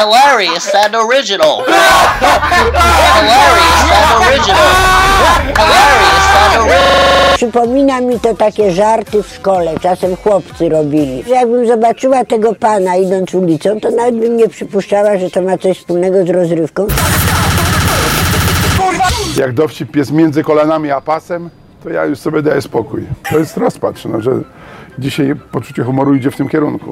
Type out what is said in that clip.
Hilarious and original. Hilarious and original. Hilarious and original. Przypomina mi to takie żarty w szkole, czasem chłopcy robili. Że Jakbym zobaczyła tego pana idąc ulicą, to nawet bym nie przypuszczała, że to ma coś wspólnego z rozrywką. Jak dowcip jest między kolanami a pasem, to ja już sobie daję spokój. To jest rozpacz, no, że dzisiaj poczucie humoru idzie w tym kierunku.